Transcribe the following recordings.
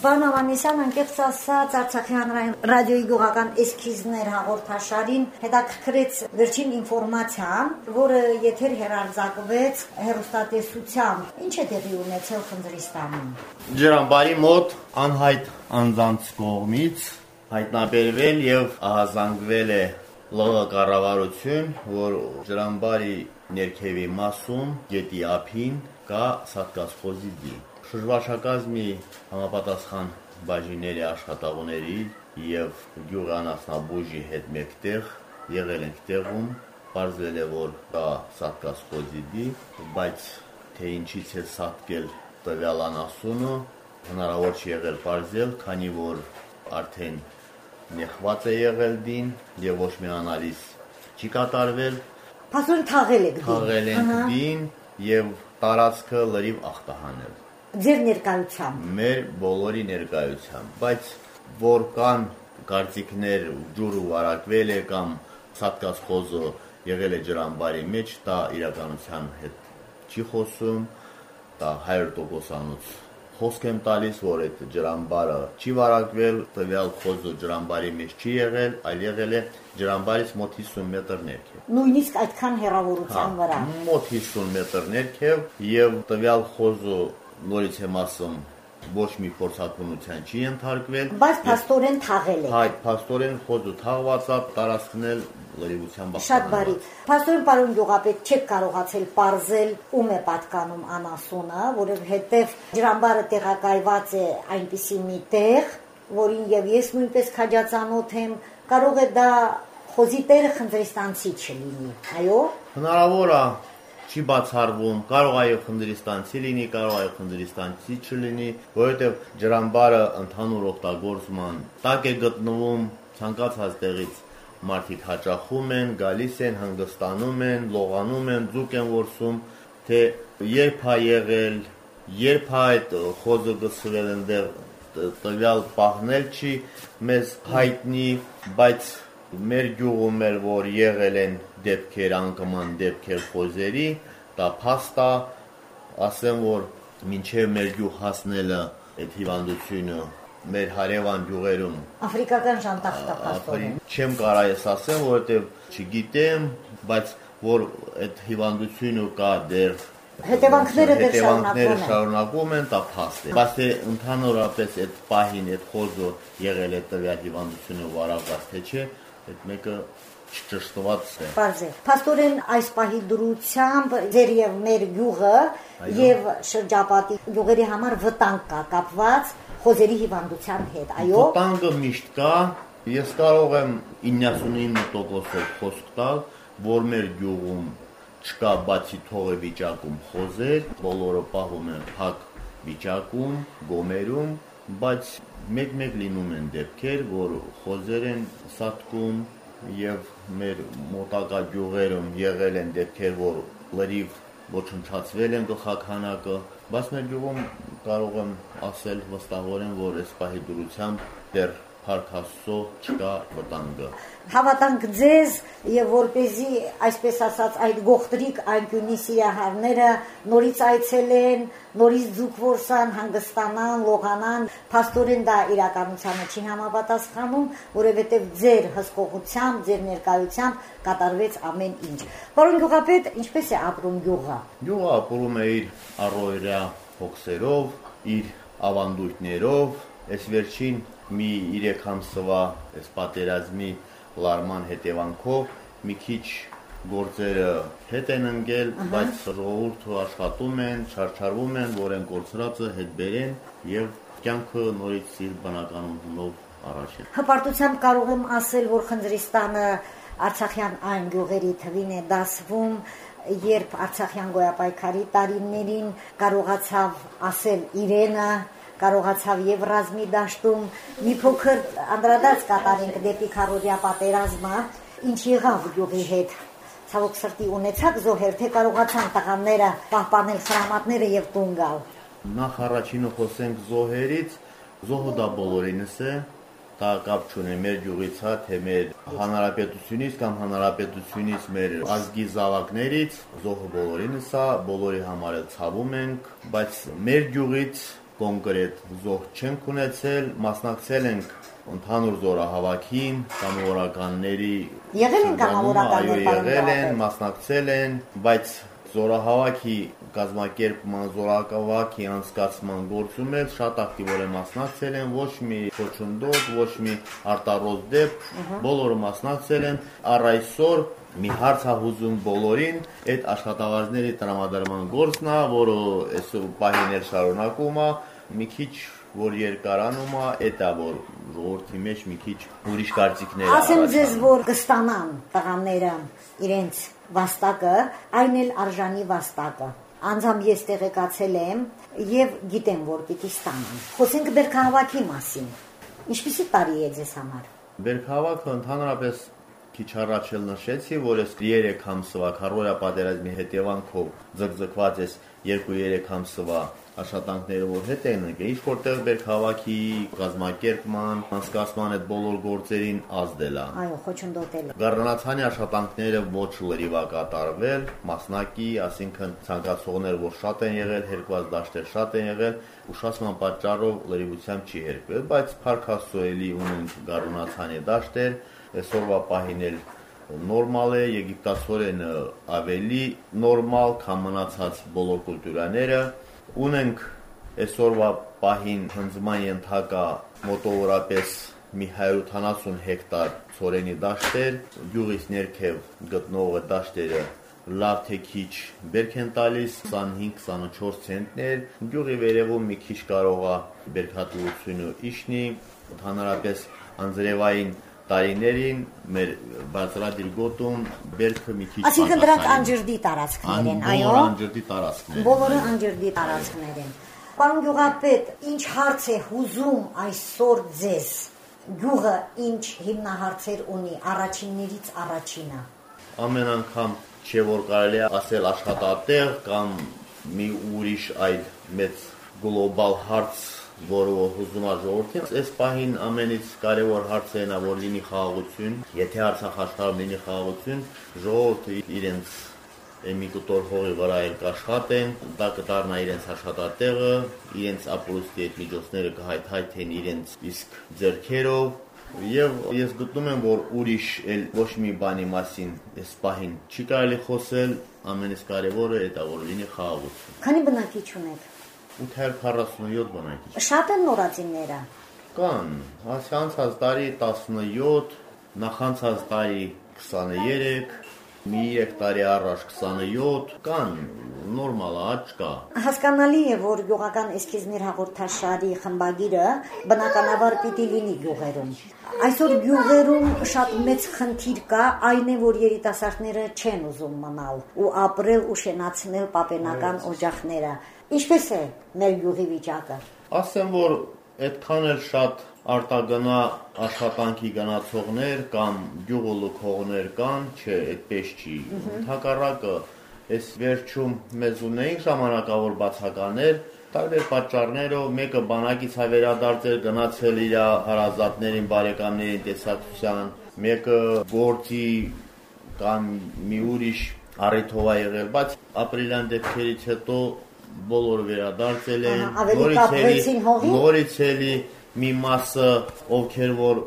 Պարոն Ավանեսյան, անկեղծ ասած, Արցախի հանրային ռադիոյի գյուղական էսքիզներ հաղորդաշարին հետաքրքրեց վերջին ինֆորմացիան, որը եթեր հերարձակվեց հերոստատեսությամբ։ Ինչ է տեղի ունեցել Խնձրիստանում։ Ջրամբարի մոտ անհայտ անձանց կողմից հայտնաբերվել եւ ահազանգվել է ԼՂ կառավարություն, որ ջրամբարի ներքևի մասում գետի ափին կա սատկացխոզի շրջվաշակազմի համապատասխան բաժինների աշխատողների եւ գյուղանասնաբուժի հետ մեկտեղ եղել ենք տեղում, բարձվել է որ կա սատկասկոզիդի, բայց թե ինչից է սատկել տվյալ անասունը հնարավոր չի եղել բարձել, քանի որ արդեն նեղված է եղել դին եւ ոչ մի անալիզ չի կատարվել։ Փաստորեն թաղել եք դին։ Թաղել ենք դին եւ տարածքը լրիվ ախտահանել ձեր ներկայությամբ։ Մեր բոլորի ներկայությամբ, բայց որ կան կարծիքներ ջուրը վարակվել է կամ սատկած խոզը եղել է ջրամբարի մեջ, դա իրականության հետ չի խոսում, դա 100%-անոց խոսք եմ տալիս, որ այդ ջրամբարը չի վարակվել, տվյալ խոզը ջրամբարի մեջ չի եղել, այլ եղել է ջրամբարից մոտ 50 մետր ներքև։ Նույնիսկ այդքան հեռավորության հա, վրա։ Մոտ 50 մետր ներքև եւ տվյալ խոզը նորից եմ ասում, ոչ մի փորձակնության չի ընթարկվել, բայց փաստորեն թաղել է։ Հայ, փաստորեն խոզը թաղված է, տարածքնել լրիվության բախտանալ։ Շատ բարի։ Փաստորեն պարոն գյուղապետ չեք կարողացել parzել ում է պատկանում անասունը, որովհետև ջրամբարը տեղակայված է այնպիսի մի տեղ, որին եւ ես նույնպես քաջացանոթ եմ, կարող է դա խոզի տերը խնդրիստանցի չլինի։ Այո։ Հնարավոր է չի բացառվում, կարող այո խնդրիստանցի լինի, կարող այո խնդրիստանցի չլինի, որովհետև ջրամբարը ընդհանուր օգտագործման տակ է գտնվում ցանկացած տեղից մարդիկ հաճախում են, գալիս են, հանգստանում են, լողանում են, ձուկ են որսում, թե երբ է եղել, երբ է այդ խոզը գցվել այնտեղ տվյալ պահնել չի մեզ հայտնի, բայց մեր գյուղում էր որ եղել են դեպքեր անկման դեպքեր խոզերի, դա փաստա, ասեմ որ մինչև մեր գյուղ հասնելը այդ հիվանդությունը մեր հարևան գյուղերում աֆրիկական ժանտախտապաստորեն չեմ կարա ես ասեմ որովհետև չգիտեմ բայց որ այդ հիվանդությունը կա դեռ հետևանքները դեռ են շարունակվում են դա փաստ է բայց թե ընդհանուրապես այդ պահին այդ խոզը եղել է տվյալ հիվանդությունը վարակված թե չէ այդ մեկը չճշտված է։ Պարզ է։ Փաստորեն այս պահի դրությամբ ձեր եւ մեր գյուղը եւ շրջապատի գյուղերի համար վտանգ կա կապված խոզերի հիվանդության հետ, այո։ Վտանգը միշտ կա։ Ես կարող եմ 99%-ով խոսք տալ, որ մեր գյուղում չկա բացի թողը վիճակում խոզեր, բոլորը պահում են փակ վիճակում, գոմերում, բայց մեկ-մեկ լինում են դեպքեր, որ խոզեր են սատկում, եւ մեր մոտակա գյուղերում եղել են դեպքեր, որ լրիվ ոչնչացվել են գլխականակը, բայց մեր գյուղում կարող եմ ասել վստահորեն, որ այս պահի դրությամբ դեռ Փառք Աստծո չկա վտանգը։ Հավատանք ձեզ եւ որպեսի այսպես ասած այդ գողտրիկ անկյունի սիրահարները նորից այցելեն, նորից ձուկ որսան, հանգստանան, լողանան, փաստորեն դա իրականությանը չի համապատասխանում, որովհետեւ ձեր հսկողությամբ, ձեր ներկայությամբ կատարվեց ամեն ինչ։ Պարոն գյուղապետ, ինչպես է ապրում գյուղը։ Գյուղը ապրում է իր առօրյա փոքսերով, իր ավանդույթներով, այս վերջին մի 3 ամսվա այս պատերազմի լարման հետևանքով մի քիչ գործերը հետ են ընկել, բայց ժողովուրդը աշխատում են, չարչարվում են, որ են կորցրածը հետ բերեն եւ կյանքը նորից իր բնականոնով առաջ է։ Հպարտությամբ կարող եմ ասել, որ Խնձրիստանը Արցախյան այն գյուղերի թվին է դասվում, երբ Արցախյան գոյապայքարի տարիներին կարողացավ ասել իրենը կարողացավ եւ ռազմի դաշտում մի փոքր անդրադարձ կատարենք դեպի քարոզիա պատերազմը, ինչ եղավ գյուղի հետ ցավոք սրտի ունեցակ զոհեր, թե կարողացան տղաները պահպանել սրամատները եւ տուն գալ։ Նախ առաջինը խոսենք զոհերից, զոհը դա բոլորինս է, դա կապ չունի մեր գյուղից հա, թե մեր հանրապետությունից կամ հանրապետությունից մեր ազգի զավակներից, զոհը բոլորինս է, բոլորի համար ցավում ենք, բայց մեր գյուղից կոնկրետ զոհ չենք ունեցել, մասնակցել ենք ընդհանուր զորահավաքին, կամավորականների Եղել են կամավորականներ, եղել են, մասնակցել են, բայց զորահավաքի կազմակերպման զորակավակի անցկացման գործում էլ շատ ակտիվորեն մասնակցել են, ոչ մի քոչունդոտ, ոչ մի արտարոց դեպ, բոլորը մասնակցել են։ Առ այսօր մի հարց հաղուզում բոլորին այդ աշխատավարձների տրամադրման գործն է, որը այս պահին էլ շարունակում է, մի քիչ որ երկարանում է, էտա որ ժողովրդի մեջ մի քիչ ուրիշ կարծիքներ Ասեմ ձեզ, որ կստանան տղաները իրենց վաստակը, այն էլ արժանի վաստակը։ Անձամբ ես տեղեկացել եմ եւ գիտեմ, որ պիտի ստանան։ Խոսենք Բերքահավաքի մասին։ Ինչպիսի տարի է ձեզ համար։ Բերքահավաքը ընդհանրապես քիչ առաջ էլ նշեցի, որ այս 3 ամսվա քարորա պատերազմի հետևանքով ձգձգված էս 2-3 ամսվա աշխատանքները որ հետ են եկել, ինչ որտեղ բեր քաղաքի կազմակերպման, անցկացման այդ բոլոր գործերին ազդել է։ Այո, խոչընդոտել։ Գառնացանի աշխատանքները ոչ լրիվ է կատարվել, մասնակի, ասինքն ցանկացողներ որ շատ են եղել, հերկված դաշտեր շատ են եղել, ուշացման պատճառով լրիվությամբ չի հերկվել, բայց Փարքասոելի ունենք Գառնացանի դաշտեր, այսօրվա պահին էլ նորմալ է, եգիպտացորեն ավելի նորմալ, քան մնացած բոլոր կուլտուրաները ունենք այսօրվա պահին հնձման ենթակա մոտավորապես մի 170 հեկտար ծորենի դաշտեր, գյուղից ներքև գտնող դաշտերը լավ թե քիչ բերք են տալիս 25-24 ցենտներ, գյուղի վերևում մի քիչ կարող է բերքատվությունը իշնի, ընդհանրապես անձրևային տարիներին մեր բարձրադիր գոտում բերքը մի քիչ Այսինքն դրանք անջրդի տարածքներ են, այո։ անջրդի տարածքներ։ Բոլորը անջրդի տարածքներ են։ Պարոն գյուղապետ, ինչ հարց է հուզում այսօր ձեզ։ Գյուղը ինչ հիմնահարցեր ունի առաջիններից առաջինը։ Ամեն անգամ չէ որ կարելի ասել աշխատատեղ կամ մի ուրիշ այլ մեծ գլոբալ հարց որը հուզում է ժողովրդին, այս պահին ամենից կարևոր հարցը նա որ լինի խաղաղություն, եթե Արցախ աշխարհում լինի խաղաղություն, ժողովուրդը իրենց մի կտոր հողի վրա էլ կաշխատեն, դա կդառնա իրենց աշխատատեղը, իրենց ապրուստի այդ միջոցները կհայթայթեն իրենց իսկ ձեռքերով, Եվ ես գտնում եմ, որ ուրիշ էլ ոչ մի բանի մասին այս պահին չի կարելի խոսել, ամենից կարևորը դա որ լինի խաղաղություն։ Քանի բնակիչ ունեք։ 847 բնակիչ։ Շատ են նորածինները։ Կան, անցած տարի 17, նախանցած տարի 23, մի 3 տարի առաջ 27, կան նորմալ աճ կա։ Հասկանալի է, որ գյուղական էսքիզներ հաղորդաշարի խմբագիրը բնականաբար պիտի լինի գյուղերում։ Այսօր գյուղերում շատ մեծ խնդիր կա, այն է, որ երիտասարդները չեն ուզում մնալ ու ապրել ու շենացնել պապենական օջախները։ Ինչպես է մեր գյուղի վիճակը։ Ասեմ, որ այդքան էլ շատ արտագնա աշխատանքի գնացողներ կամ գյուղը լքողներ կան, չէ, այդպես չի։ Թակառակը այս վերջում մեզ ունեին ժամանակավոր բացականներ, տարբեր պատճառներով մեկը բանակից է վերադարձել, գնացել իր հարազատներին, բարեկամներին տեսակցության, մեկը գործի կամ մի ուրիշ առիթով է եղել, բայց ապրիլյան դեպքերից հետո բոլորը վերադարձել են, նորից էլի նորից էլի մի մասը ովքեր որ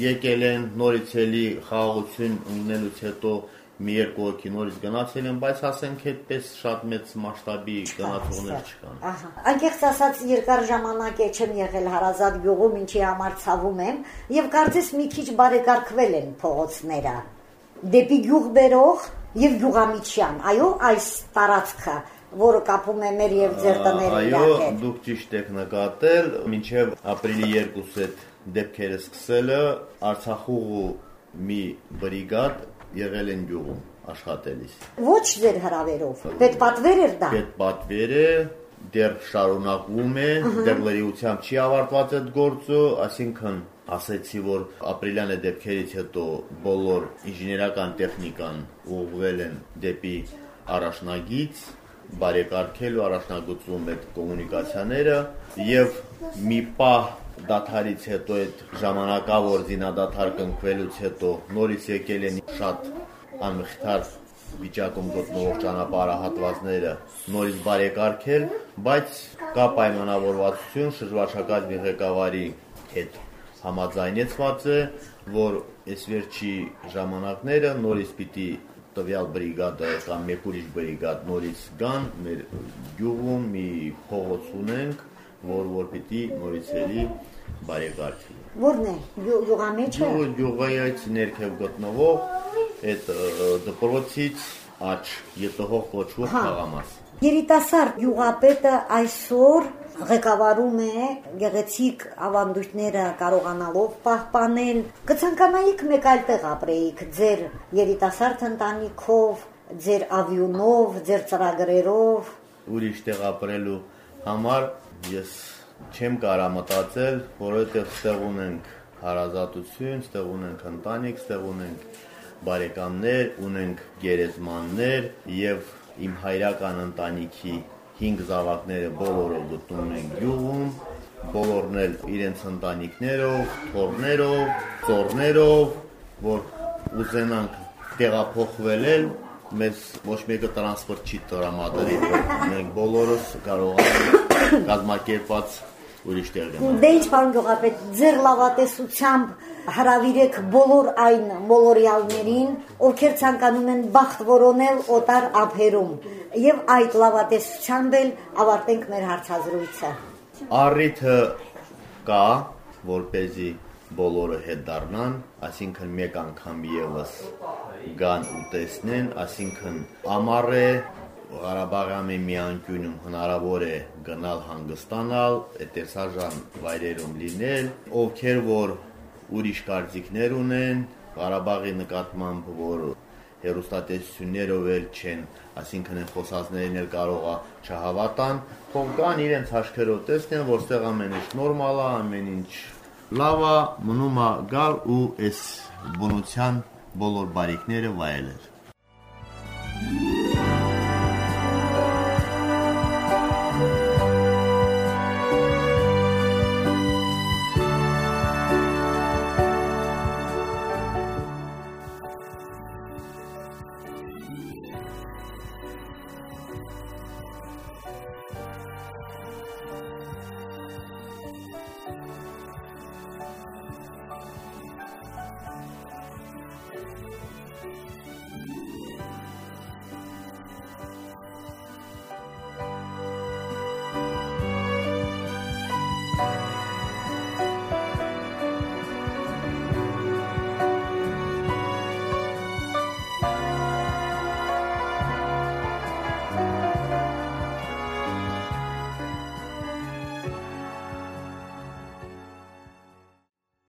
եկել են նորից էլի խաղաղություն ունենալուց հետո մի երկու հոգի նորից գնացել են, բայց ասենք այդպես շատ մեծ մասշտաբի գնացողներ չկան։ Ահա։ Անկեղծ ասած երկար ժամանակ է չեմ եղել հարազատ գյուղում, ինչի համար ցավում եմ, եւ կարծես մի քիչ բարեկարգվել են փողոցները։ Դեպի գյուղ բերող եւ գյուղամիջյան, այո, այս տարածքը որը կապում է մեր եւ ձեր տները իրար հետ։ Այո, դուք ճիշտ եք նկատել, մինչև ապրիլի 2-ից այդ դեպքերը սկսելը Արցախուղու մի բրիգադ եղել են գյուղում աշխատելիս։ Ոչ ձեր հրավերով։ Պետ պատվեր էր դա։ Պետ պատվերը դեռ շարունակվում է, դեռ լրիությամբ չի ավարտված այդ գործը, այսինքն ասեցի, որ ապրիլյանը դեպքերից հետո բոլոր ինժեներական տեխնիկան ուղղվել են դեպի առաջնագից, բարեկարգելու առաջնագծում այդ կոմունիկացիաները եւ մի պահ դաթարից հետո այդ ժամանակավոր զինադաթար կնքվելուց հետո նորից եկել են շատ անմխիթար վիճակում գտնվող ճանապարհահատվածները նորից բարեկարգել, բայց կա պայմանավորվածություն շրջվարչակազմի ղեկավարի հետ համաձայնեցված է, որ այս վերջի ժամանակները նորից պիտի տվյալ բրիգադը կամ մեկ ուրիշ բրիգադ նորից գան մեր գյուղում մի փողոց ունենք, որ որ պիտի նորից էլի բարեկարգվի։ Որն է յուղամեջը։ Յուղայից ներքև գտնվող այդ դպրոցից աճ յետողող կոչվող խաղամաս։ Երիտասարդ յուղապետը այսօր ղեկավարում է գեղեցիկ ավանդույթները կարողանալով պահպանել։ Կցանկանայիք մեկ այլ տեղ ապրեիք ձեր երիտասարդ ընտանիքով, ձեր ավյունով, ձեր ծրագրերով։ Ուրիշ տեղ ապրելու համար ես չեմ կարա մտածել, որովհետև ստեղ ունենք հարազատություն, ստեղ ունենք ընտանիք, ստեղ ունենք բարեկամներ, ունենք գերեզմաններ եւ իմ հայրական ընտանիքի 5 զավակները բոլորը գտնում են գյուղում, բոլորն էլ իրենց ընտանիքներով, թորներով, ծորներով, որ ուզենանք տեղափոխվել էլ մեզ ոչ մեկը տրանսպորտ չի տրամադրի, մենք բոլորս կարող ենք կազմակերպած ուրիշ տեղ գնալ։ Դե ինչ պարոն գյուղապետ, ձեր լավատեսությամբ հravirեք բոլոր այն մոլորյալներին, ովքեր ցանկանում են բախտ որոնել օտար ափերում։ Եվ այդ լավատեսությամբ էլ ավարտենք մեր հարցազրույցը։ Առիթը կա, որ เป զի բոլորը հետ դառնան, այսինքն մեկ անգամ եւս գան ու տեսնեն, այսինքն ամառ է Ղարաբաղի մի անկյունում հնարավոր է գնալ հանգստանալ, այդտեսաժան վայրերում լինել, ովքեր որ ուրիշ կարծիքներ ունեն Ղարաբաղի նկատմամբ, որ հերոստատեսություններով էլ չեն, այսինքն են խոսածներին էլ կարողա չհավատան, թող կան իրենց հաշքերով տեսնեն, որ ստեղ ամեն ինչ նորմալ է, ամեն ինչ լավ է, մնում է գալ ու այս բնության բոլոր բարիքները վայելել։